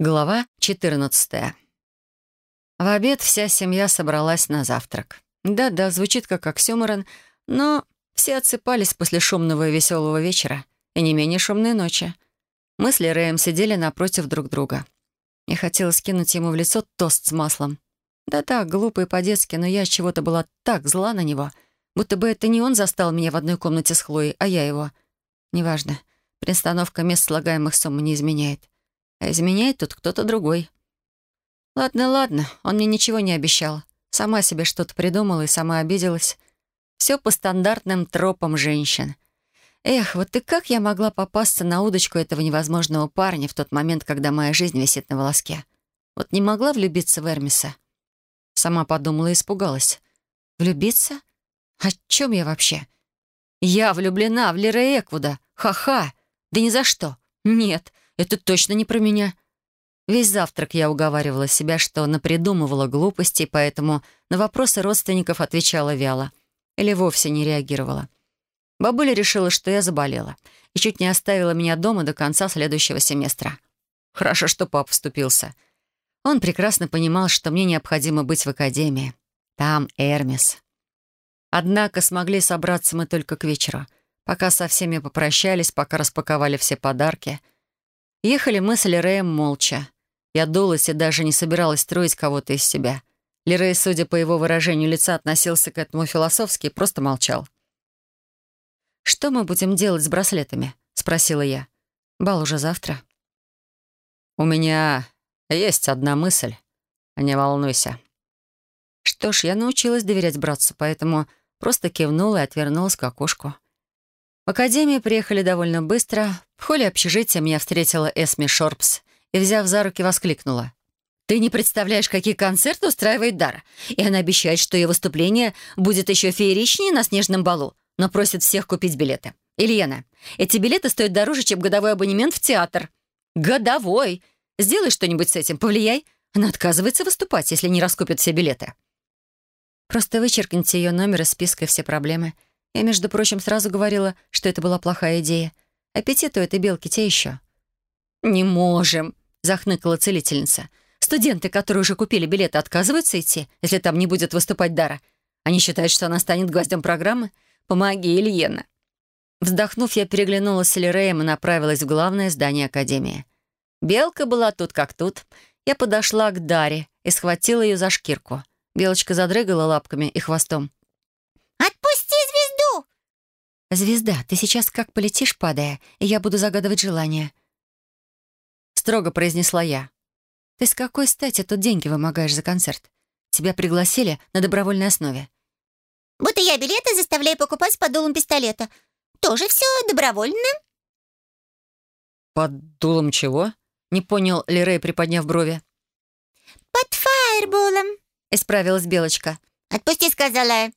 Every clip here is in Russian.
Глава 14. В обед вся семья собралась на завтрак. Да-да, звучит как оксюморон, но все отсыпались после шумного и веселого вечера и не менее шумной ночи. Мы с Лереем сидели напротив друг друга. Я хотела скинуть ему в лицо тост с маслом. Да-да, глупо и по-детски, но я чего-то была так зла на него, будто бы это не он застал меня в одной комнате с Хлоей, а я его. Неважно, перестановка мест слагаемых сумм не изменяет а изменяет тут кто-то другой. Ладно, ладно, он мне ничего не обещал. Сама себе что-то придумала и сама обиделась. Все по стандартным тропам женщин. Эх, вот и как я могла попасться на удочку этого невозможного парня в тот момент, когда моя жизнь висит на волоске? Вот не могла влюбиться в Эрмиса. Сама подумала и испугалась. Влюбиться? О чем я вообще? Я влюблена в Лера Эквуда. Ха-ха. Да ни за что. Нет, это точно не про меня. Весь завтрак я уговаривала себя, что напридумывала глупостей, поэтому на вопросы родственников отвечала вяло. Или вовсе не реагировала. Бабуля решила, что я заболела, и чуть не оставила меня дома до конца следующего семестра. Хорошо, что папа вступился. Он прекрасно понимал, что мне необходимо быть в академии. Там Эрмис. Однако смогли собраться мы только к вечеру. Пока со всеми попрощались, пока распаковали все подарки — Ехали мы с Лереем молча. Я дулась и даже не собиралась строить кого-то из себя. Лерей, судя по его выражению лица, относился к этому философски и просто молчал. «Что мы будем делать с браслетами?» — спросила я. «Бал уже завтра». «У меня есть одна мысль. Не волнуйся». Что ж, я научилась доверять братцу, поэтому просто кивнула и отвернулась к окошку. В академию приехали довольно быстро. В холле общежития меня встретила Эсми Шорпс и, взяв за руки, воскликнула. «Ты не представляешь, какие концерты устраивает Дара. И она обещает, что ее выступление будет еще фееричнее на снежном балу, но просит всех купить билеты. Ильена, эти билеты стоят дороже, чем годовой абонемент в театр». «Годовой! Сделай что-нибудь с этим, повлияй. Она отказывается выступать, если не раскупит все билеты». «Просто вычеркните ее номер из списка и все проблемы. Я, между прочим, сразу говорила, что это была плохая идея. Аппетит у этой белки те еще. «Не можем», — захныкала целительница. «Студенты, которые уже купили билеты, отказываются идти, если там не будет выступать Дара. Они считают, что она станет гвоздем программы. Помоги, Ильена». Вздохнув, я переглянулась с Лиреем и направилась в главное здание Академии. Белка была тут как тут. Я подошла к Даре и схватила ее за шкирку. Белочка задрыгала лапками и хвостом. «Звезда, ты сейчас как полетишь, падая, и я буду загадывать желание». Строго произнесла я. «Ты с какой стати тут деньги вымогаешь за концерт? Тебя пригласили на добровольной основе». «Будто я билеты заставляю покупать под дулом пистолета. Тоже все добровольно?» «Под дулом чего?» — не понял Лерей, приподняв брови. «Под фаерболом», — исправилась Белочка. «Отпусти», — сказала я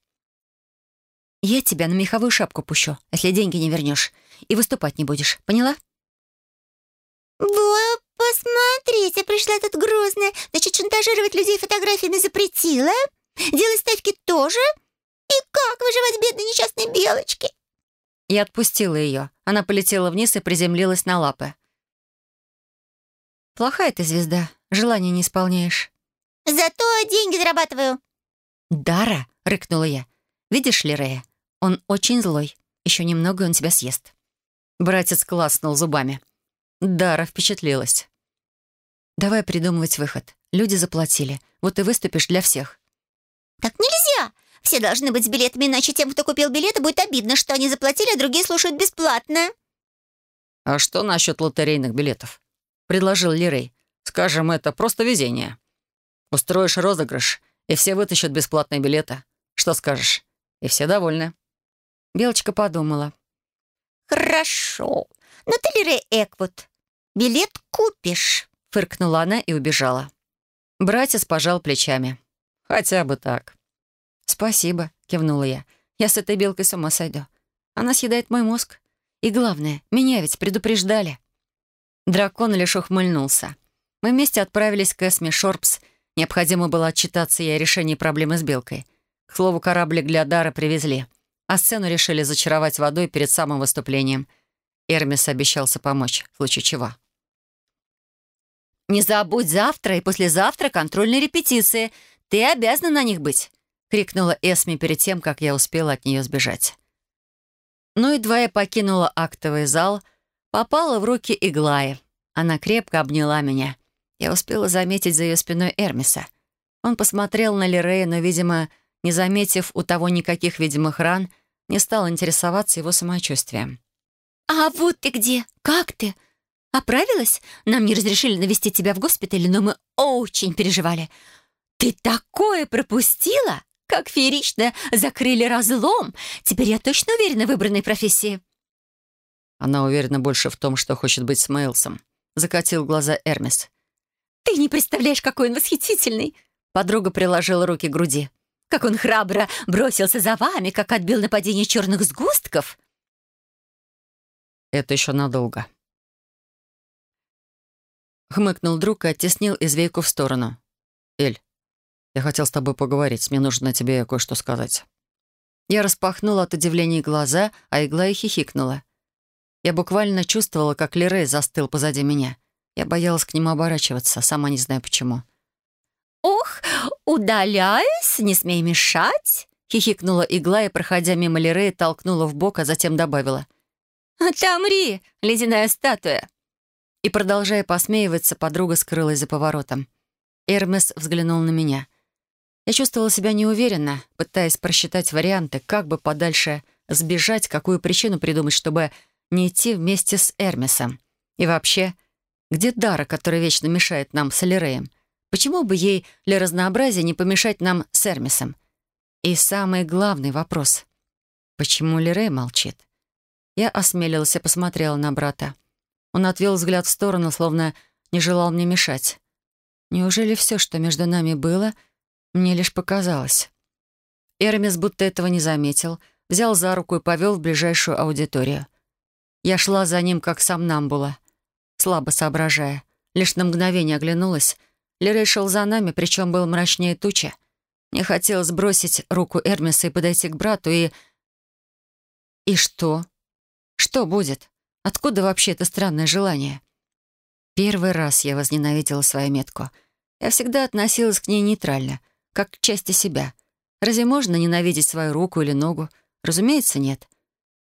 тебя на меховую шапку пущу, если деньги не вернешь. И выступать не будешь. Поняла? «Во, посмотрите, пришла тут грозная. Значит, шантажировать людей фотографиями запретила? Делать ставки тоже? И как выживать бедной несчастной белочке?» Я отпустила ее. Она полетела вниз и приземлилась на лапы. «Плохая ты звезда. Желания не исполняешь». «Зато деньги зарабатываю». «Дара!» — рыкнула я. «Видишь ли, Рея, он очень злой. Еще немного, и он тебя съест». Братец класснул зубами. Дара впечатлилась. «Давай придумывать выход. Люди заплатили. Вот и выступишь для всех». «Так нельзя! Все должны быть с билетами, иначе тем, кто купил билеты, будет обидно, что они заплатили, а другие слушают бесплатно». «А что насчет лотерейных билетов?» — предложил Лирей. «Скажем, это просто везение. Устроишь розыгрыш, и все вытащат бесплатные билеты. Что скажешь?» И все довольны. Белочка подумала. «Хорошо. Но ты, Лире Эквуд, билет купишь», — фыркнула она и убежала. Братец пожал плечами. «Хотя бы так». «Спасибо», — кивнула я. «Я с этой белкой с ума сойду. Она съедает мой мозг. И главное, меня ведь предупреждали». Дракон лишь ухмыльнулся. Мы вместе отправились к Эсме Шорпс. Необходимо было отчитаться ей о решении проблемы с белкой — к слову, кораблик для Дара привезли, а сцену решили зачаровать водой перед самым выступлением. Эрмис обещался помочь, в случае чего. «Не забудь завтра и послезавтра контрольные репетиции. Ты обязана на них быть!» — крикнула Эсми перед тем, как я успела от нее сбежать. Но едва я покинула актовый зал, попала в руки Иглаи. Она крепко обняла меня. Я успела заметить за ее спиной Эрмиса. Он посмотрел на Лирея, но, видимо, не заметив у того никаких видимых ран, не стал интересоваться его самочувствием. «А вот ты где! Как ты? Оправилась? Нам не разрешили навестить тебя в госпитале, но мы очень переживали. Ты такое пропустила? Как феерично закрыли разлом! Теперь я точно уверена в выбранной профессии». Она уверена больше в том, что хочет быть с Мейлсом. Закатил глаза Эрмис. «Ты не представляешь, какой он восхитительный!» Подруга приложила руки к груди. «Как он храбро бросился за вами, как отбил нападение черных сгустков!» «Это еще надолго», Хмыкнул друг и оттеснил извейку в сторону. «Эль, я хотел с тобой поговорить. Мне нужно тебе кое-что сказать». Я распахнула от удивления глаза, а игла и хихикнула. Я буквально чувствовала, как Лерей застыл позади меня. Я боялась к нему оборачиваться, сама не знаю почему. «Ох, удаляюсь, не смей мешать!» — хихикнула игла и, проходя мимо Лерея, толкнула в бок, а затем добавила. «Отомри, ледяная статуя!» И, продолжая посмеиваться, подруга скрылась за поворотом. Эрмес взглянул на меня. Я чувствовала себя неуверенно, пытаясь просчитать варианты, как бы подальше сбежать, какую причину придумать, чтобы не идти вместе с Эрмесом. И вообще, где Дара, которая вечно мешает нам с Алиреем? Почему бы ей для разнообразия не помешать нам с Эрмесом? И самый главный вопрос — почему Лирей молчит? Я осмелилась и посмотрела на брата. Он отвел взгляд в сторону, словно не желал мне мешать. Неужели все, что между нами было, мне лишь показалось? Эрмис будто этого не заметил, взял за руку и повел в ближайшую аудиторию. Я шла за ним, как сам Намбула, слабо соображая. Лишь на мгновение оглянулась. Лерей шел за нами, причем был мрачнее тучи. Мне хотелось сбросить руку Эрмиса и подойти к брату, и... И что? Что будет? Откуда вообще это странное желание? Первый раз я возненавидела свою метку. Я всегда относилась к ней нейтрально, как к части себя. Разве можно ненавидеть свою руку или ногу? Разумеется, нет.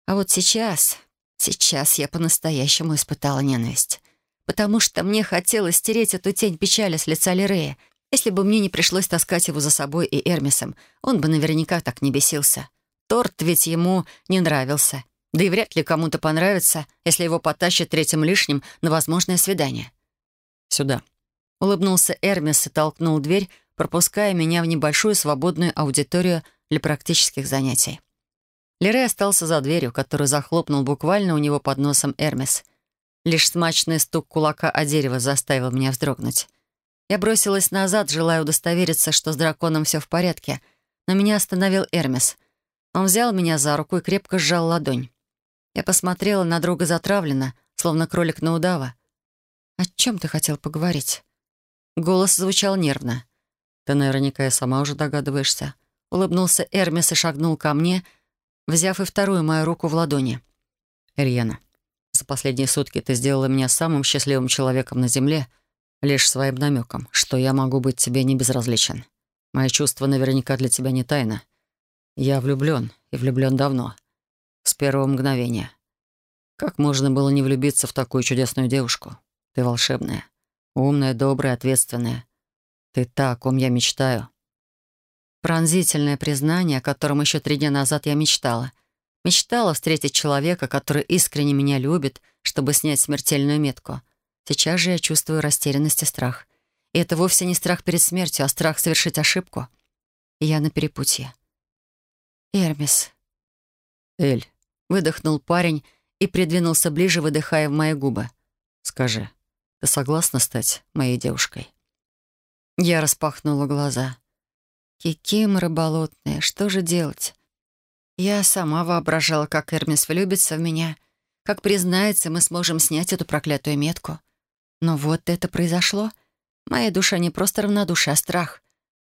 А вот сейчас, сейчас я по-настоящему испытала ненависть. Потому что мне хотелось стереть эту тень печали с лица Лирея. Если бы мне не пришлось таскать его за собой и Эрмисом, он бы наверняка так не бесился. Торт ведь ему не нравился. Да и вряд ли кому-то понравится, если его потащат третьим лишним на возможное свидание. «Сюда», — улыбнулся Эрмис и толкнул дверь, пропуская меня в небольшую свободную аудиторию для практических занятий. Лерей остался за дверью, которую захлопнул буквально у него под носом Эрмис. Лишь смачный стук кулака о дерево заставил меня вздрогнуть. Я бросилась назад, желая удостовериться, что с драконом все в порядке, но меня остановил Эрмис. Он взял меня за руку и крепко сжал ладонь. Я посмотрела на друга затравленно, словно кролик на удава. «О чем ты хотел поговорить?» Голос звучал нервно. «Ты наверняка и сама уже догадываешься». Улыбнулся Эрмис и шагнул ко мне, взяв и вторую мою руку в ладони. «Ирьена, за последние сутки ты сделала меня самым счастливым человеком на Земле лишь своим намеком, что я могу быть тебе не безразличен. Мои чувства наверняка для тебя не тайна. Я влюблен, и влюблен давно с первого мгновения. Как можно было не влюбиться в такую чудесную девушку? Ты волшебная, умная, добрая, ответственная. Ты та, о ком я мечтаю. Пронзительное признание, о котором еще три дня назад я мечтала. Мечтала встретить человека, который искренне меня любит, чтобы снять смертельную метку. Сейчас же я чувствую растерянность и страх. И это вовсе не страх перед смертью, а страх совершить ошибку. И я на перепутье. Эрмис. Эль. Выдохнул парень и придвинулся ближе, выдыхая в мои губы. «Скажи, ты согласна стать моей девушкой?» Я распахнула глаза. «Кикимора болотная, что же делать?» Я сама воображала, как Эрмис влюбится в меня, как признается, мы сможем снять эту проклятую метку. Но вот это произошло. Моя душа не просто равнодушие, а страх,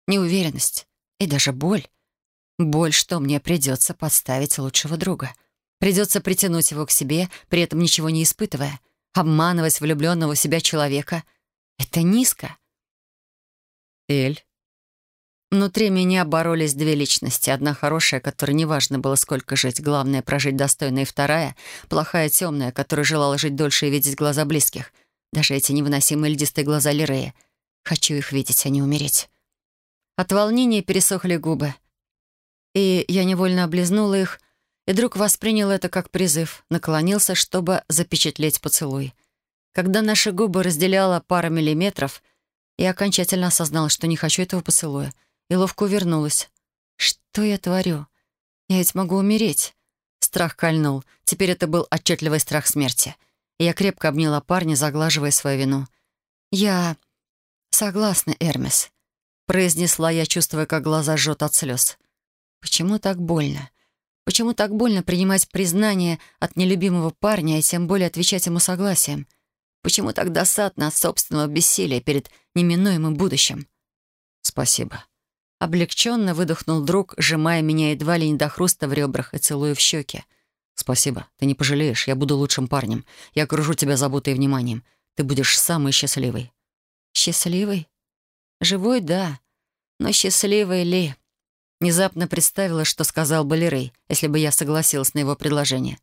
неуверенность и даже боль. Боль, что мне придется подставить лучшего друга — Придется притянуть его к себе, при этом ничего не испытывая, обманывать влюбленного в себя человека. Это низко. Эль. Внутри меня боролись две личности. Одна хорошая, которой неважно было, сколько жить. Главное — прожить достойно. И вторая — плохая, темная, которая желала жить дольше и видеть глаза близких. Даже эти невыносимые льдистые глаза Лирея. Хочу их видеть, а не умереть. От волнения пересохли губы. И я невольно облизнула их, и друг воспринял это как призыв, наклонился, чтобы запечатлеть поцелуй. Когда наши губы разделяла пара миллиметров, я окончательно осознала, что не хочу этого поцелуя, и ловко увернулась. Что я творю? Я ведь могу умереть. Страх кольнул. Теперь это был отчетливый страх смерти. Я крепко обняла парня, заглаживая свою вину. «Я согласна, Эрмис», — произнесла я, чувствуя, как глаза жжет от слез. «Почему так больно? Почему так больно принимать признание от нелюбимого парня и тем более отвечать ему согласием? Почему так досадно от собственного бессилия перед неминуемым будущим? Спасибо. Облегченно выдохнул друг, сжимая меня едва ли не до хруста в ребрах и целуя в щеки. «Спасибо. Ты не пожалеешь. Я буду лучшим парнем. Я окружу тебя заботой и вниманием. Ты будешь самый счастливый». «Счастливый? Живой, да. Но счастливый ли?» Внезапно представила, что сказал бы Лерей, если бы я согласилась на его предложение.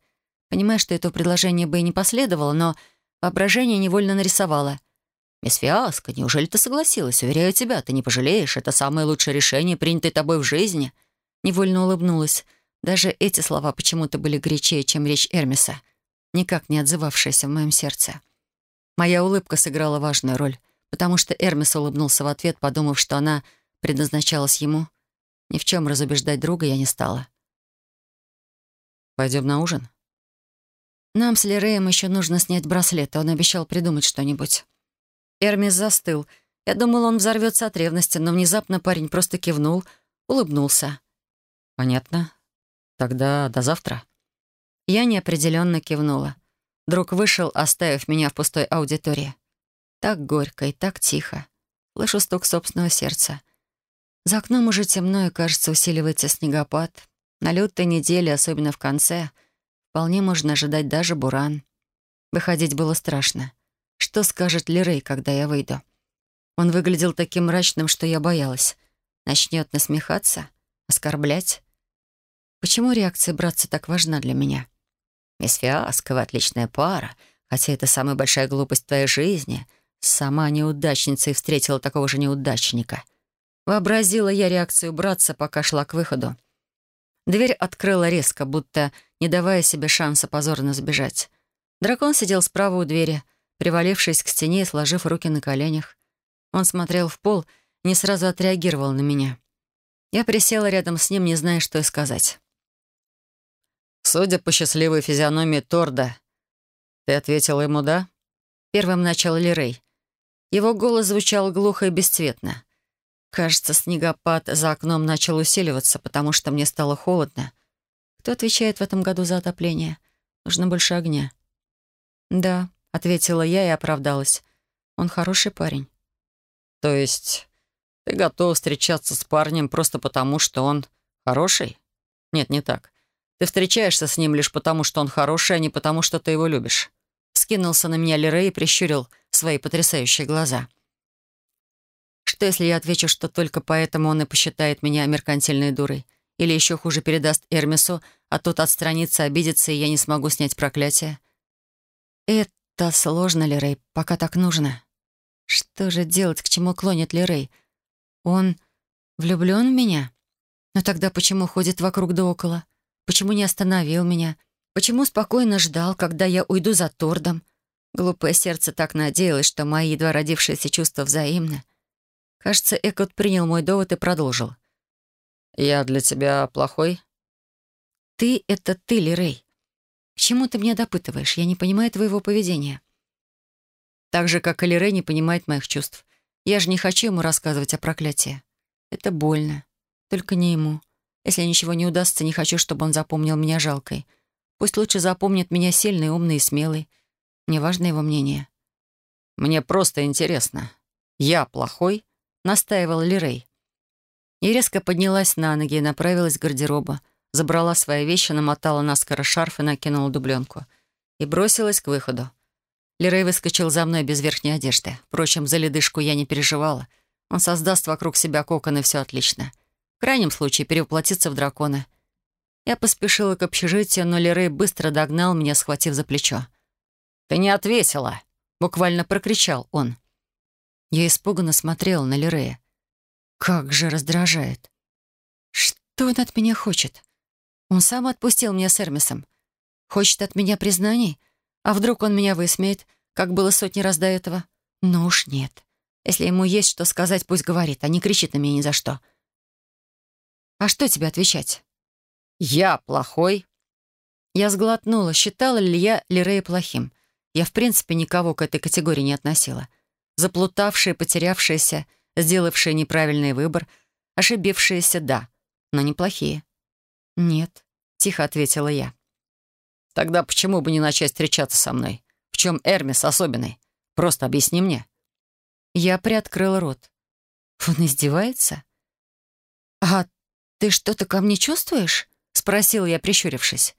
Понимая, что это предложение бы и не последовало, но воображение невольно нарисовало. «Мисс Фиаско, неужели ты согласилась? Уверяю тебя, ты не пожалеешь. Это самое лучшее решение, принятое тобой в жизни». Невольно улыбнулась. Даже эти слова почему-то были горячее, чем речь Эрмиса, никак не отзывавшаяся в моем сердце. Моя улыбка сыграла важную роль, потому что Эрмис улыбнулся в ответ, подумав, что она предназначалась ему — ни в чем разубеждать друга я не стала. «Пойдем на ужин?» «Нам с Лереем еще нужно снять браслет, он обещал придумать что-нибудь». Эрмис застыл. Я думал, он взорвется от ревности, но внезапно парень просто кивнул, улыбнулся. «Понятно. Тогда до завтра». Я неопределенно кивнула. Друг вышел, оставив меня в пустой аудитории. Так горько и так тихо. Слышу стук собственного сердца. За окном уже темно и, кажется, усиливается снегопад. На лютой неделе, особенно в конце, вполне можно ожидать даже буран. Выходить было страшно. Что скажет Лерей, когда я выйду? Он выглядел таким мрачным, что я боялась. Начнет насмехаться? Оскорблять? Почему реакция братца так важна для меня? Мисс Фиаско, отличная пара, хотя это самая большая глупость в твоей жизни. Сама неудачница и встретила такого же неудачника — Вообразила я реакцию братца, пока шла к выходу. Дверь открыла резко, будто не давая себе шанса позорно сбежать. Дракон сидел справа у двери, привалившись к стене и сложив руки на коленях. Он смотрел в пол не сразу отреагировал на меня. Я присела рядом с ним, не зная, что и сказать. «Судя по счастливой физиономии Торда, ты ответила ему «да»?» Первым начал Лирей. Его голос звучал глухо и бесцветно. Кажется, снегопад за окном начал усиливаться, потому что мне стало холодно. Кто отвечает в этом году за отопление? Нужно больше огня. «Да», — ответила я и оправдалась. «Он хороший парень». «То есть ты готов встречаться с парнем просто потому, что он хороший?» «Нет, не так. Ты встречаешься с ним лишь потому, что он хороший, а не потому, что ты его любишь». Скинулся на меня Лерей и прищурил свои потрясающие глаза. Что, если я отвечу, что только поэтому он и посчитает меня меркантильной дурой? Или еще хуже передаст Эрмису, а тот отстранится, обидится, и я не смогу снять проклятие? Это сложно, Лерей, пока так нужно. Что же делать, к чему клонит Лерей? Он влюблен в меня? Но тогда почему ходит вокруг да около? Почему не остановил меня? Почему спокойно ждал, когда я уйду за Тордом? Глупое сердце так надеялось, что мои едва родившиеся чувства взаимны. Кажется, Экот принял мой довод и продолжил. «Я для тебя плохой?» «Ты — это ты, Лирей. К чему ты меня допытываешь? Я не понимаю твоего поведения». Так же, как и Лирей не понимает моих чувств. Я же не хочу ему рассказывать о проклятии. Это больно. Только не ему. Если ничего не удастся, не хочу, чтобы он запомнил меня жалкой. Пусть лучше запомнит меня сильной, умной и смелой. Мне важно его мнение. «Мне просто интересно. Я плохой?» настаивал Лирей. И резко поднялась на ноги и направилась к гардеробу. Забрала свои вещи, намотала наскоро шарф и накинула дубленку. И бросилась к выходу. Лерей выскочил за мной без верхней одежды. Впрочем, за ледышку я не переживала. Он создаст вокруг себя кокон, и все отлично. В крайнем случае перевоплотится в дракона. Я поспешила к общежитию, но Лерей быстро догнал меня, схватив за плечо. «Ты не ответила!» — буквально прокричал он. Я испуганно смотрела на Лерея. Как же раздражает. Что он от меня хочет? Он сам отпустил меня с Эрмисом. Хочет от меня признаний? А вдруг он меня высмеет, как было сотни раз до этого? Ну уж нет. Если ему есть что сказать, пусть говорит, а не кричит на меня ни за что. А что тебе отвечать? «Я плохой?» Я сглотнула, считала ли я Лирея плохим. Я, в принципе, никого к этой категории не относила. Заплутавшие, потерявшиеся, сделавшие неправильный выбор, ошибившиеся — да, но неплохие. «Нет», — тихо ответила я. «Тогда почему бы не начать встречаться со мной? В чем Эрмис особенный? Просто объясни мне». Я приоткрыла рот. Он издевается? «А ты что-то ко мне чувствуешь?» — спросил я, прищурившись.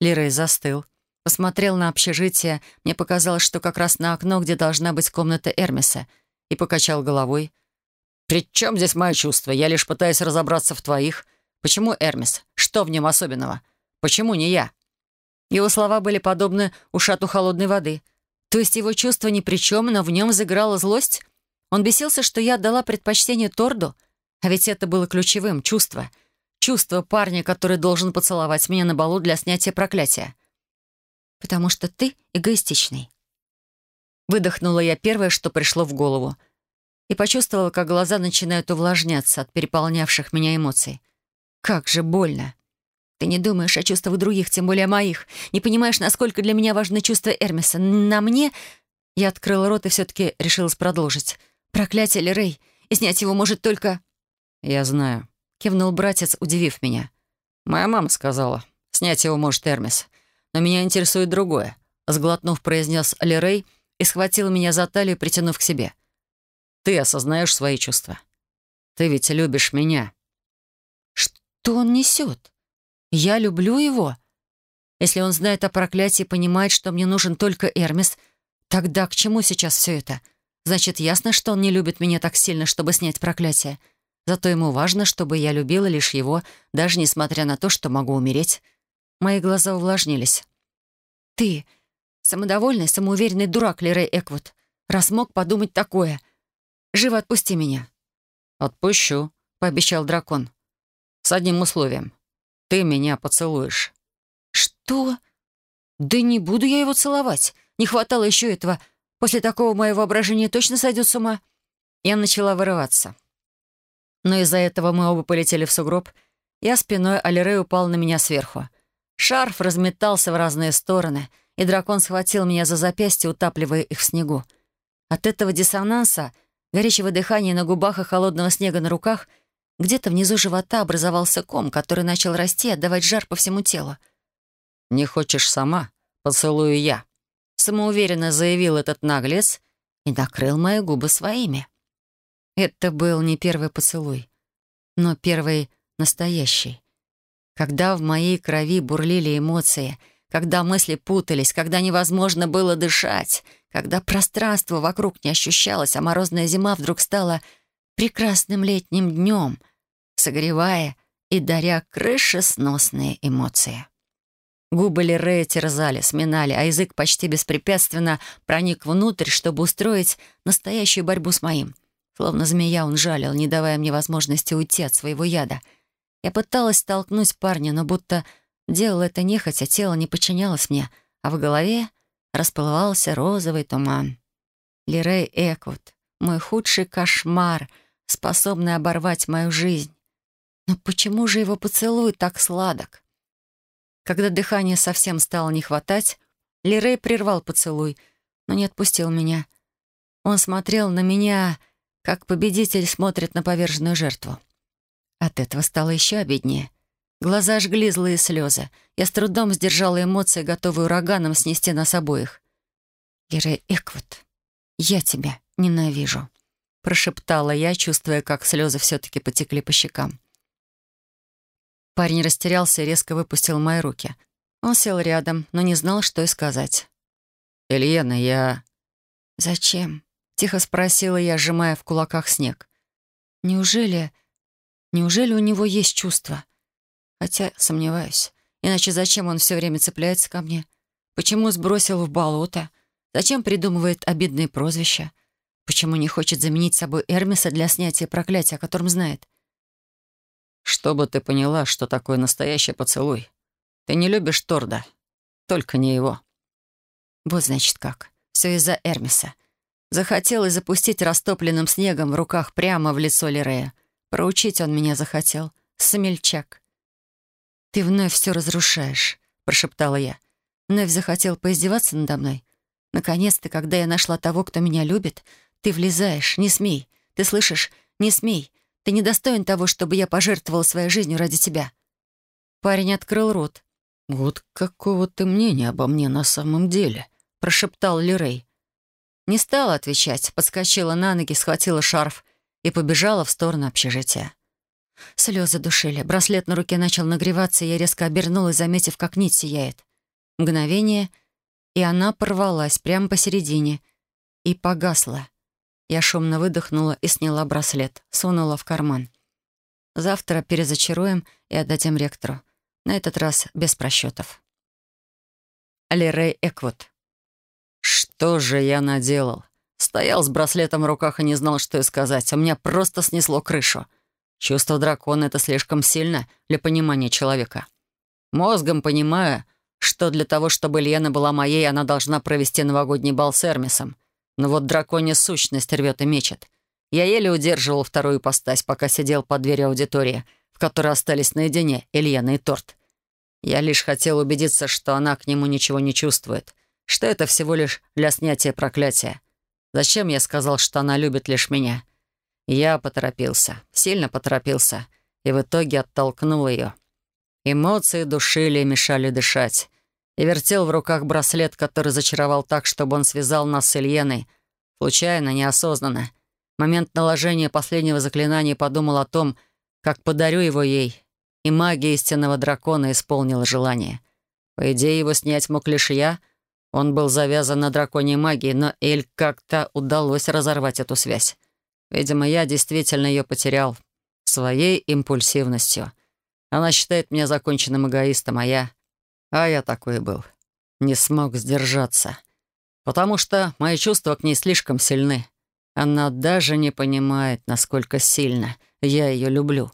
Лирей застыл. Посмотрел на общежитие. Мне показалось, что как раз на окно, где должна быть комната Эрмиса. И покачал головой. «При чем здесь мои чувства? Я лишь пытаюсь разобраться в твоих. Почему Эрмис? Что в нем особенного? Почему не я?» Его слова были подобны ушату холодной воды. То есть его чувство ни при чем, но в нем заиграла злость? Он бесился, что я отдала предпочтение Торду? А ведь это было ключевым — чувство. Чувство парня, который должен поцеловать меня на балу для снятия проклятия. «Потому что ты эгоистичный». Выдохнула я первое, что пришло в голову. И почувствовала, как глаза начинают увлажняться от переполнявших меня эмоций. Как же больно. Ты не думаешь о чувствах других, тем более моих. Не понимаешь, насколько для меня важны чувства Эрмиса. На мне... Я открыла рот и все-таки решилась продолжить. Проклятие Лерей. И снять его может только... Я знаю. Кивнул братец, удивив меня. Моя мама сказала. Снять его может Эрмис. Но меня интересует другое. Сглотнув, произнес Лерей и схватил меня за талию, притянув к себе. Ты осознаешь свои чувства. Ты ведь любишь меня. Что он несет? Я люблю его. Если он знает о проклятии и понимает, что мне нужен только Эрмис, тогда к чему сейчас все это? Значит, ясно, что он не любит меня так сильно, чтобы снять проклятие. Зато ему важно, чтобы я любила лишь его, даже несмотря на то, что могу умереть. Мои глаза увлажнились. «Ты самодовольный, самоуверенный дурак, Лерей Эквуд, раз мог подумать такое. Живо отпусти меня». «Отпущу», — пообещал дракон. С одним условием. Ты меня поцелуешь». «Что? Да не буду я его целовать. Не хватало еще этого. После такого мое воображение точно сойдет с ума». Я начала вырываться. Но из-за этого мы оба полетели в сугроб. Я спиной, а Лерей упал на меня сверху. Шарф разметался в разные стороны, и дракон схватил меня за запястье, утапливая их в снегу. От этого диссонанса, горячего дыхания на губах и холодного снега на руках — где-то внизу живота образовался ком, который начал расти и отдавать жар по всему телу. «Не хочешь сама? Поцелую я», — самоуверенно заявил этот наглец и накрыл мои губы своими. Это был не первый поцелуй, но первый настоящий. Когда в моей крови бурлили эмоции, когда мысли путались, когда невозможно было дышать, когда пространство вокруг не ощущалось, а морозная зима вдруг стала прекрасным летним днем, согревая и даря крышесносные эмоции. Губы Лерея терзали, сминали, а язык почти беспрепятственно проник внутрь, чтобы устроить настоящую борьбу с моим. Словно змея он жалил, не давая мне возможности уйти от своего яда. Я пыталась столкнуть парня, но будто делала это нехотя, тело не подчинялось мне, а в голове расплывался розовый туман. Лирей Эквуд, мой худший кошмар, способный оборвать мою жизнь. Но почему же его поцелуй так сладок? Когда дыхание совсем стало не хватать, Лирей прервал поцелуй, но не отпустил меня. Он смотрел на меня, как победитель смотрит на поверженную жертву. От этого стало еще обиднее. Глаза жгли злые слезы. Я с трудом сдержала эмоции, готовые ураганом снести нас обоих. «Лирей Эквуд, я тебя ненавижу», — прошептала я, чувствуя, как слезы все-таки потекли по щекам. Парень растерялся и резко выпустил мои руки. Он сел рядом, но не знал, что и сказать. «Ильена, я...» «Зачем?» — тихо спросила я, сжимая в кулаках снег. «Неужели... неужели у него есть чувства? Хотя сомневаюсь. Иначе зачем он все время цепляется ко мне? Почему сбросил в болото? Зачем придумывает обидные прозвища? Почему не хочет заменить собой Эрмиса для снятия проклятия, о котором знает? Чтобы ты поняла, что такое настоящий поцелуй. Ты не любишь Торда. Только не его. Вот значит как. Все из-за Эрмиса. Захотелось запустить растопленным снегом в руках прямо в лицо Лирея. Проучить он меня захотел. Смельчак. «Ты вновь все разрушаешь», — прошептала я. «Вновь захотел поиздеваться надо мной? Наконец-то, когда я нашла того, кто меня любит, ты влезаешь. Не смей. Ты слышишь? Не смей. Ты недостоин того, чтобы я пожертвовала своей жизнью ради тебя». Парень открыл рот. «Вот какого ты мнения обо мне на самом деле?» — прошептал Лирей. Не стала отвечать, подскочила на ноги, схватила шарф и побежала в сторону общежития. Слезы душили, браслет на руке начал нагреваться, и я резко обернулась, заметив, как нить сияет. Мгновение, и она порвалась прямо посередине и погасла. Я шумно выдохнула и сняла браслет, сунула в карман. Завтра перезачаруем и отдадим ректору. На этот раз без просчетов. Лерей Эквуд. Что же я наделал? Стоял с браслетом в руках и не знал, что и сказать. У меня просто снесло крышу. Чувство дракона — это слишком сильно для понимания человека. Мозгом понимаю, что для того, чтобы Лена была моей, она должна провести новогодний бал с Эрмисом. Но вот драконья сущность рвет и мечет. Я еле удерживал вторую постась, пока сидел под дверью аудитории, в которой остались наедине Ильяна и Торт. Я лишь хотел убедиться, что она к нему ничего не чувствует, что это всего лишь для снятия проклятия. Зачем я сказал, что она любит лишь меня? Я поторопился, сильно поторопился, и в итоге оттолкнул ее. Эмоции душили и мешали дышать. И вертел в руках браслет, который зачаровал так, чтобы он связал нас с Ильеной. Случайно, неосознанно. В момент наложения последнего заклинания подумал о том, как подарю его ей. И магия истинного дракона исполнила желание. По идее, его снять мог лишь я. Он был завязан на драконьей магии, но Эль как-то удалось разорвать эту связь. Видимо, я действительно ее потерял своей импульсивностью. Она считает меня законченным эгоистом, а я... А я такой был. Не смог сдержаться. Потому что мои чувства к ней слишком сильны. Она даже не понимает, насколько сильно я ее люблю.